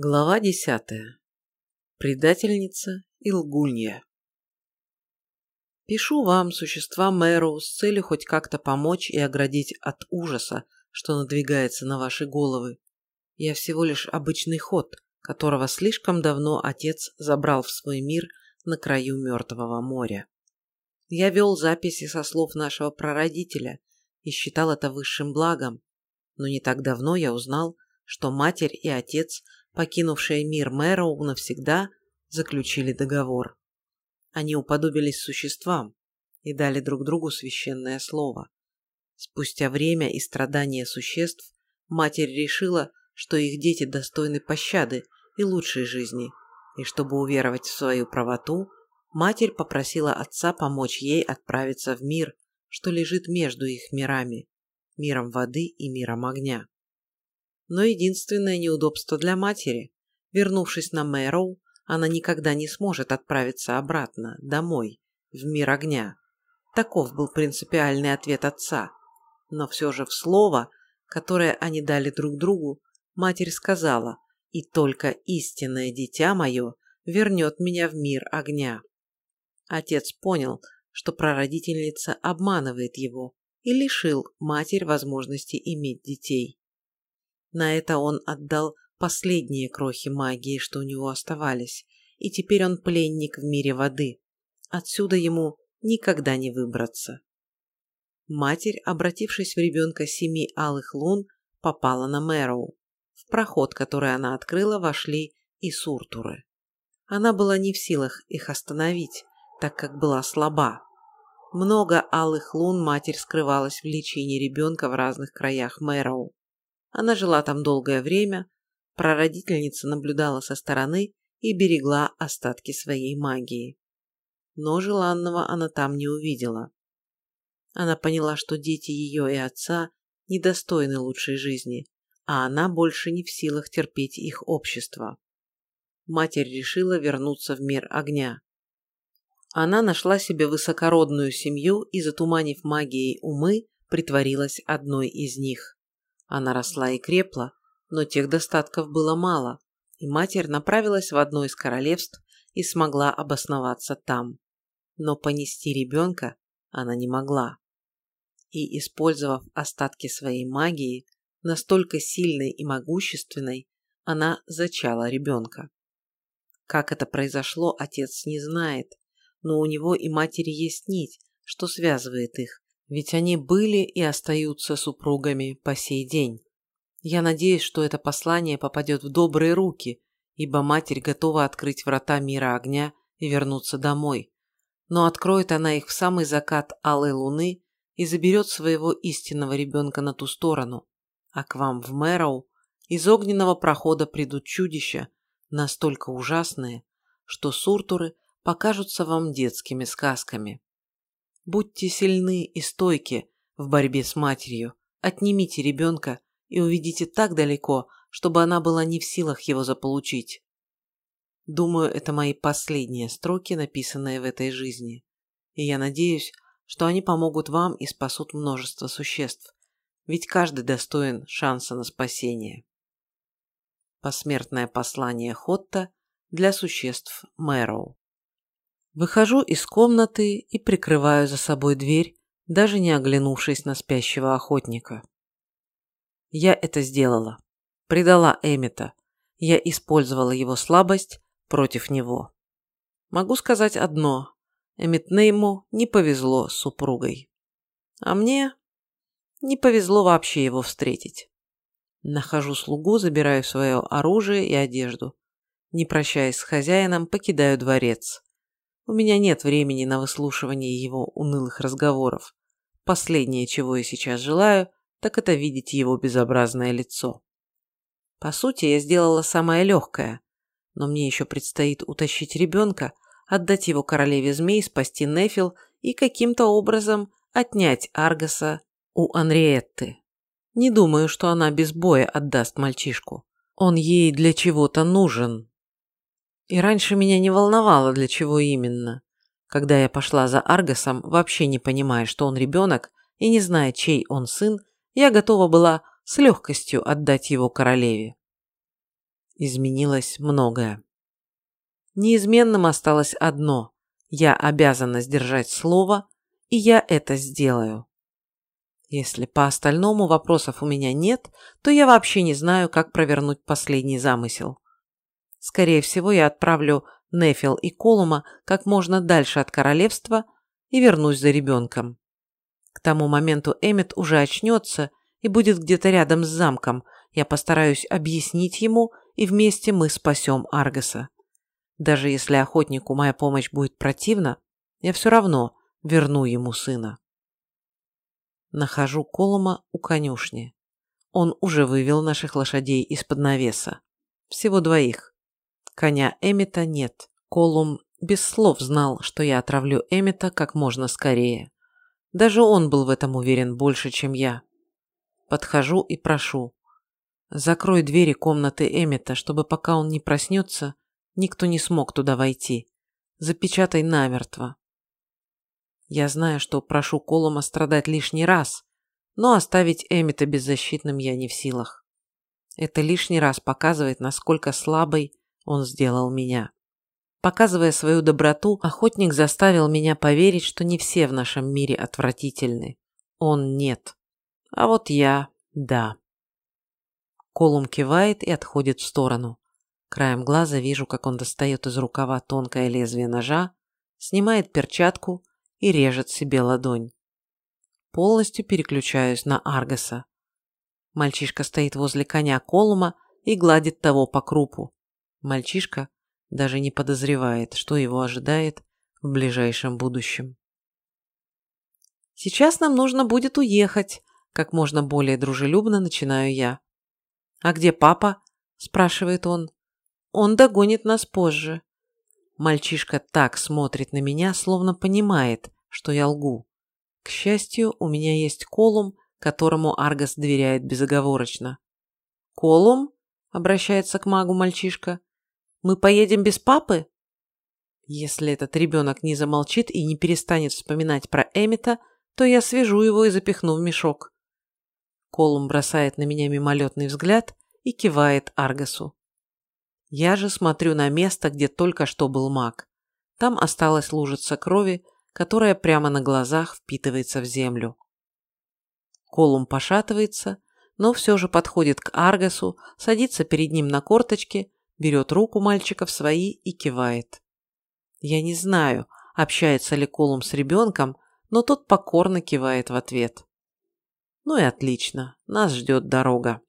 Глава десятая. Предательница и лгунья. Пишу вам, существа Мэру, с целью хоть как-то помочь и оградить от ужаса, что надвигается на ваши головы. Я всего лишь обычный ход, которого слишком давно отец забрал в свой мир на краю Мертвого моря. Я вел записи со слов нашего прародителя и считал это высшим благом, но не так давно я узнал, что матерь и отец – покинувшие мир Мэроу навсегда, заключили договор. Они уподобились существам и дали друг другу священное слово. Спустя время и страдания существ, матерь решила, что их дети достойны пощады и лучшей жизни, и чтобы уверовать в свою правоту, матерь попросила отца помочь ей отправиться в мир, что лежит между их мирами, миром воды и миром огня. Но единственное неудобство для матери – вернувшись на Мэроу, она никогда не сможет отправиться обратно, домой, в мир огня. Таков был принципиальный ответ отца. Но все же в слово, которое они дали друг другу, матерь сказала «И только истинное дитя мое вернет меня в мир огня». Отец понял, что прародительница обманывает его и лишил матерь возможности иметь детей. На это он отдал последние крохи магии, что у него оставались, и теперь он пленник в мире воды. Отсюда ему никогда не выбраться. Матерь, обратившись в ребенка семи алых лун, попала на Мэроу. В проход, который она открыла, вошли и суртуры. Она была не в силах их остановить, так как была слаба. Много алых лун матерь скрывалась в личине ребенка в разных краях Мэроу. Она жила там долгое время, прародительница наблюдала со стороны и берегла остатки своей магии. Но желанного она там не увидела. Она поняла, что дети ее и отца недостойны лучшей жизни, а она больше не в силах терпеть их общество. Матерь решила вернуться в мир огня. Она нашла себе высокородную семью и, затуманив магией умы, притворилась одной из них. Она росла и крепла, но тех достатков было мало, и матерь направилась в одно из королевств и смогла обосноваться там. Но понести ребенка она не могла. И, использовав остатки своей магии, настолько сильной и могущественной, она зачала ребенка. Как это произошло, отец не знает, но у него и матери есть нить, что связывает их, ведь они были и остаются супругами по сей день. Я надеюсь, что это послание попадет в добрые руки, ибо матерь готова открыть врата мира огня и вернуться домой. Но откроет она их в самый закат алой луны и заберет своего истинного ребенка на ту сторону. А к вам в Мэроу из огненного прохода придут чудища, настолько ужасные, что суртуры покажутся вам детскими сказками. Будьте сильны и стойки в борьбе с матерью, отнимите ребенка и уведите так далеко, чтобы она была не в силах его заполучить. Думаю, это мои последние строки, написанные в этой жизни. И я надеюсь, что они помогут вам и спасут множество существ, ведь каждый достоин шанса на спасение. Посмертное послание Хотта для существ Мэроу. Выхожу из комнаты и прикрываю за собой дверь, даже не оглянувшись на спящего охотника. Я это сделала. Предала Эмита. Я использовала его слабость против него. Могу сказать одно. Эмит Нейму не повезло с супругой. А мне не повезло вообще его встретить. Нахожу слугу, забираю свое оружие и одежду. Не прощаясь с хозяином, покидаю дворец. У меня нет времени на выслушивание его унылых разговоров. Последнее, чего я сейчас желаю, так это видеть его безобразное лицо. По сути, я сделала самое легкое, но мне еще предстоит утащить ребенка, отдать его королеве змей, спасти Нефил и каким-то образом отнять Аргаса у Анриетты. Не думаю, что она без боя отдаст мальчишку. Он ей для чего-то нужен, и раньше меня не волновало, для чего именно. Когда я пошла за Аргосом, вообще не понимая, что он ребенок, и не зная, чей он сын, я готова была с легкостью отдать его королеве. изменилось многое. Неизменным осталось одно – я обязана сдержать слово, и я это сделаю. Если по остальному вопросов у меня нет, то я вообще не знаю, как провернуть последний замысел. Скорее всего, я отправлю Нефил и Колума как можно дальше от королевства и вернусь за ребенком. К тому моменту Эммет уже очнется и будет где-то рядом с замком. Я постараюсь объяснить ему, и вместе мы спасем Аргаса. Даже если охотнику моя помощь будет противна, я все равно верну ему сына. Нахожу Колума у конюшни. Он уже вывел наших лошадей из-под навеса. Всего двоих. Коня Эмита нет. Колум без слов знал, что я отравлю Эмита как можно скорее. Даже он был в этом уверен больше, чем я. Подхожу и прошу. Закрой двери комнаты Эмита, чтобы пока он не проснется, никто не смог туда войти. Запечатай намертво. Я знаю, что прошу Колума страдать лишний раз, но оставить Эмита беззащитным я не в силах. Это лишний раз показывает, насколько слабой он сделал меня. Показывая свою доброту, охотник заставил меня поверить, что не все в нашем мире отвратительны. Он нет. А вот я – да. Колум кивает и отходит в сторону. Краем глаза вижу, как он достает из рукава тонкое лезвие ножа, снимает перчатку и режет себе ладонь. Полностью переключаюсь на Аргаса. Мальчишка стоит возле коня Колума и гладит того по крупу. Мальчишка даже не подозревает, что его ожидает в ближайшем будущем. «Сейчас нам нужно будет уехать», – как можно более дружелюбно начинаю я. «А где папа?» – спрашивает он. «Он догонит нас позже». Мальчишка так смотрит на меня, словно понимает, что я лгу. К счастью, у меня есть Колум, которому Аргас доверяет безоговорочно. «Колум?» – обращается к магу мальчишка. «Мы поедем без папы?» Если этот ребенок не замолчит и не перестанет вспоминать про Эмита, то я свяжу его и запихну в мешок. Колум бросает на меня мимолетный взгляд и кивает Аргасу. Я же смотрю на место, где только что был маг. Там осталась лужица крови, которая прямо на глазах впитывается в землю. Колум пошатывается, но все же подходит к Аргасу, садится перед ним на корточки, берет руку мальчика в свои и кивает. Я не знаю, общается ли Колум с ребенком, но тот покорно кивает в ответ. Ну и отлично, нас ждет дорога.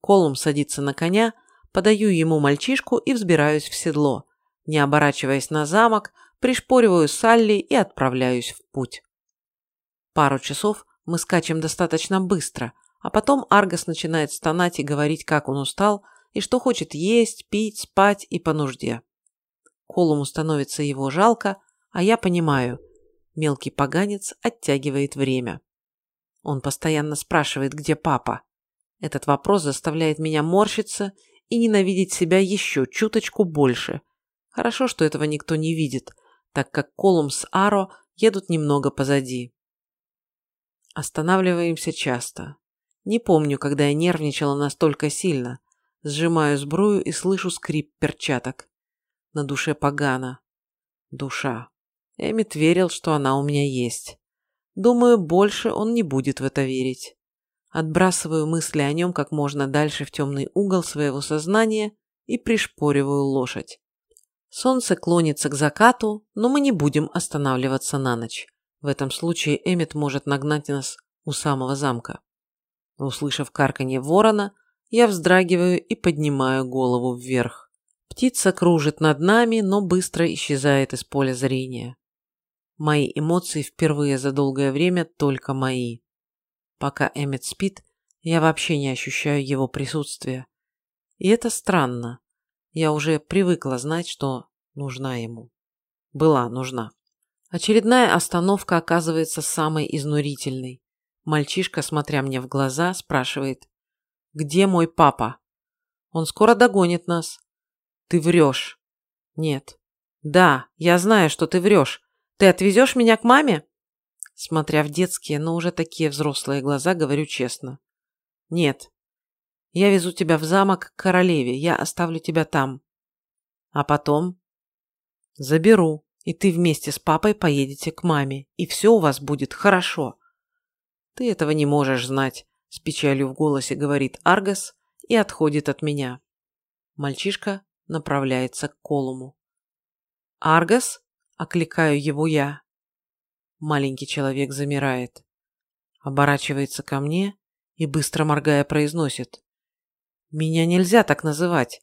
Колум садится на коня, подаю ему мальчишку и взбираюсь в седло. Не оборачиваясь на замок, пришпориваю Салли и отправляюсь в путь. Пару часов мы скачем достаточно быстро, а потом Аргос начинает стонать и говорить, как он устал, и что хочет есть, пить, спать и по нужде. Колуму становится его жалко, а я понимаю, мелкий поганец оттягивает время. Он постоянно спрашивает, где папа. Этот вопрос заставляет меня морщиться и ненавидеть себя еще чуточку больше. Хорошо, что этого никто не видит, так как Колум с Аро едут немного позади. Останавливаемся часто. Не помню, когда я нервничала настолько сильно. Сжимаю сбрую и слышу скрип перчаток. На душе погано. Душа. Эмит верил, что она у меня есть. Думаю, больше он не будет в это верить. Отбрасываю мысли о нем как можно дальше в темный угол своего сознания и пришпориваю лошадь. Солнце клонится к закату, но мы не будем останавливаться на ночь. В этом случае Эммет может нагнать нас у самого замка. Услышав карканье ворона, я вздрагиваю и поднимаю голову вверх. Птица кружит над нами, но быстро исчезает из поля зрения. Мои эмоции впервые за долгое время только мои. Пока Эммет спит, я вообще не ощущаю его присутствия. И это странно. Я уже привыкла знать, что нужна ему. Была нужна. Очередная остановка оказывается самой изнурительной. Мальчишка, смотря мне в глаза, спрашивает, «Где мой папа?» «Он скоро догонит нас». «Ты врешь». «Нет». «Да, я знаю, что ты врешь. Ты отвезешь меня к маме?» Смотря в детские, но уже такие взрослые глаза, говорю честно. Нет. Я везу тебя в замок к королеве, я оставлю тебя там. А потом? Заберу, и ты вместе с папой поедете к маме, и все у вас будет хорошо. Ты этого не можешь знать, с печалью в голосе говорит Аргас и отходит от меня. Мальчишка направляется к Колуму. «Аргас?» – окликаю его я. Маленький человек замирает, оборачивается ко мне и, быстро моргая, произносит. «Меня нельзя так называть.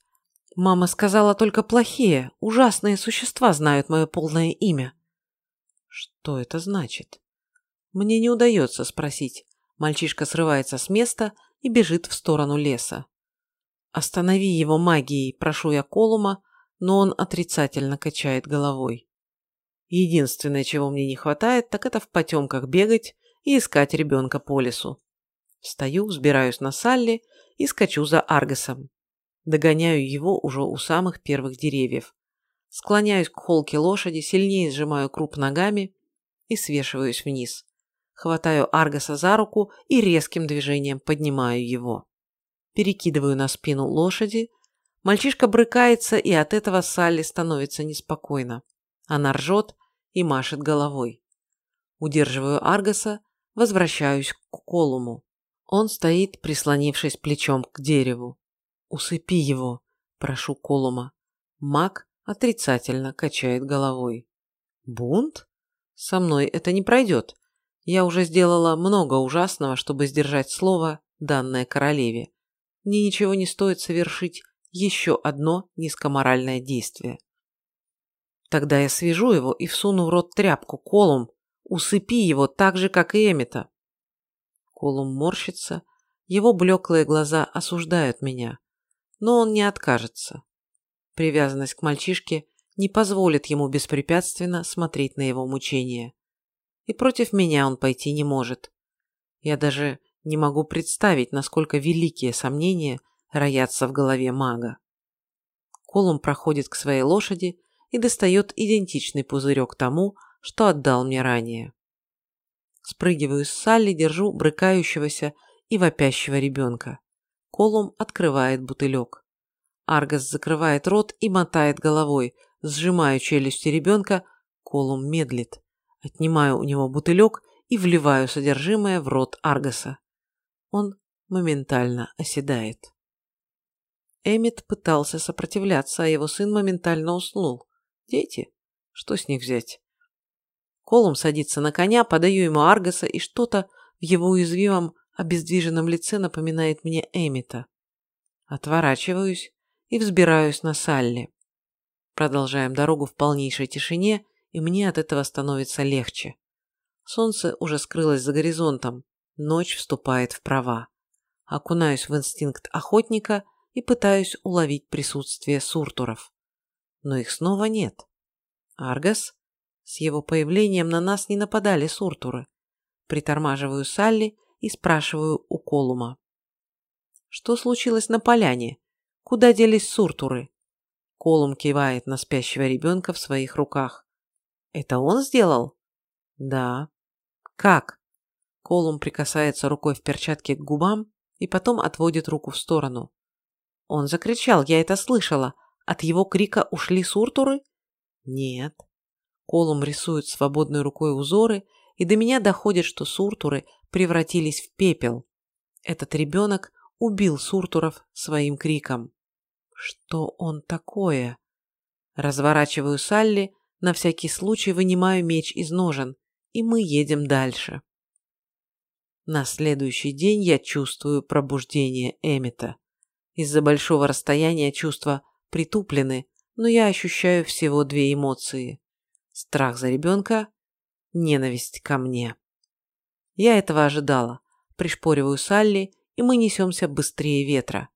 Мама сказала только плохие, ужасные существа знают мое полное имя». Что это значит? Мне не удается спросить. Мальчишка срывается с места и бежит в сторону леса. «Останови его магией», – прошу я Колума, но он отрицательно качает головой. Единственное, чего мне не хватает, так это в потемках бегать и искать ребенка по лесу. Встаю, взбираюсь на Салли и скачу за Аргасом. Догоняю его уже у самых первых деревьев. Склоняюсь к холке лошади, сильнее сжимаю круп ногами и свешиваюсь вниз. Хватаю Аргаса за руку и резким движением поднимаю его. Перекидываю на спину лошади. Мальчишка брыкается, и от этого Салли становится неспокойно. Она ржет, и машет головой. Удерживаю Аргаса, возвращаюсь к Колуму. Он стоит, прислонившись плечом к дереву. «Усыпи его», – прошу Колума. Маг отрицательно качает головой. «Бунт? Со мной это не пройдет. Я уже сделала много ужасного, чтобы сдержать слово, данное королеве. Мне ничего не стоит совершить еще одно низкоморальное действие. Тогда я свяжу его и всуну в рот тряпку. Колум, усыпи его так же, как и Эмита. Колум морщится, его блеклые глаза осуждают меня, но он не откажется. Привязанность к мальчишке не позволит ему беспрепятственно смотреть на его мучения. И против меня он пойти не может. Я даже не могу представить, насколько великие сомнения роятся в голове мага. Колум проходит к своей лошади и достает идентичный пузырек тому, что отдал мне ранее. Спрыгиваю с Салли, держу брыкающегося и вопящего ребенка. Колум открывает бутылек. Аргас закрывает рот и мотает головой, сжимая челюсти ребенка, Колум медлит. Отнимаю у него бутылек и вливаю содержимое в рот Аргаса. Он моментально оседает. Эмит пытался сопротивляться, а его сын моментально уснул. Дети? Что с них взять? Колум садится на коня, подаю ему Аргаса, и что-то в его уязвимом, обездвиженном лице напоминает мне Эмита. Отворачиваюсь и взбираюсь на Салли. Продолжаем дорогу в полнейшей тишине, и мне от этого становится легче. Солнце уже скрылось за горизонтом, ночь вступает в права. Окунаюсь в инстинкт охотника и пытаюсь уловить присутствие суртуров но их снова нет. Аргас? С его появлением на нас не нападали суртуры. Притормаживаю Салли и спрашиваю у Колума. Что случилось на поляне? Куда делись суртуры? Колум кивает на спящего ребенка в своих руках. Это он сделал? Да. Как? Колум прикасается рукой в перчатке к губам и потом отводит руку в сторону. Он закричал, я это слышала. От его крика ушли суртуры? Нет. Колум рисует свободной рукой узоры, и до меня доходит, что суртуры превратились в пепел. Этот ребенок убил суртуров своим криком. Что он такое? Разворачиваю Салли, на всякий случай вынимаю меч из ножен, и мы едем дальше. На следующий день я чувствую пробуждение Эмита. Из-за большого расстояния чувства притуплены, но я ощущаю всего две эмоции. Страх за ребенка, ненависть ко мне. Я этого ожидала. Пришпориваю Салли, и мы несемся быстрее ветра.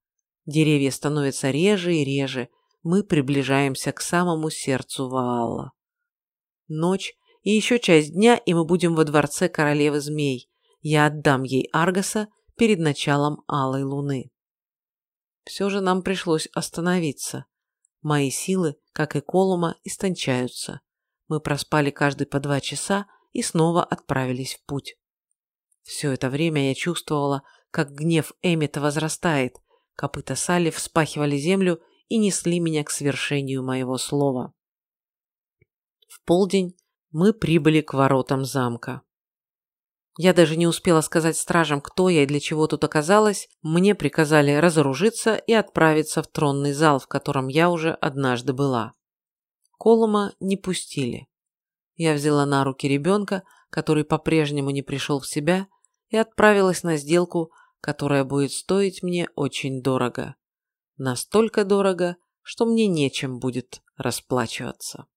Деревья становятся реже и реже. Мы приближаемся к самому сердцу Ваалла. Ночь и еще часть дня, и мы будем во дворце королевы змей. Я отдам ей Аргаса перед началом Алой Луны. Все же нам пришлось остановиться. Мои силы, как и Колума, истончаются. Мы проспали каждый по два часа и снова отправились в путь. Все это время я чувствовала, как гнев Эмита возрастает, Копыта Салли вспахивали землю и несли меня к свершению моего слова. В полдень мы прибыли к воротам замка. Я даже не успела сказать стражам, кто я и для чего тут оказалась. Мне приказали разоружиться и отправиться в тронный зал, в котором я уже однажды была. Колума не пустили. Я взяла на руки ребенка, который по-прежнему не пришел в себя, и отправилась на сделку, которая будет стоить мне очень дорого. Настолько дорого, что мне нечем будет расплачиваться.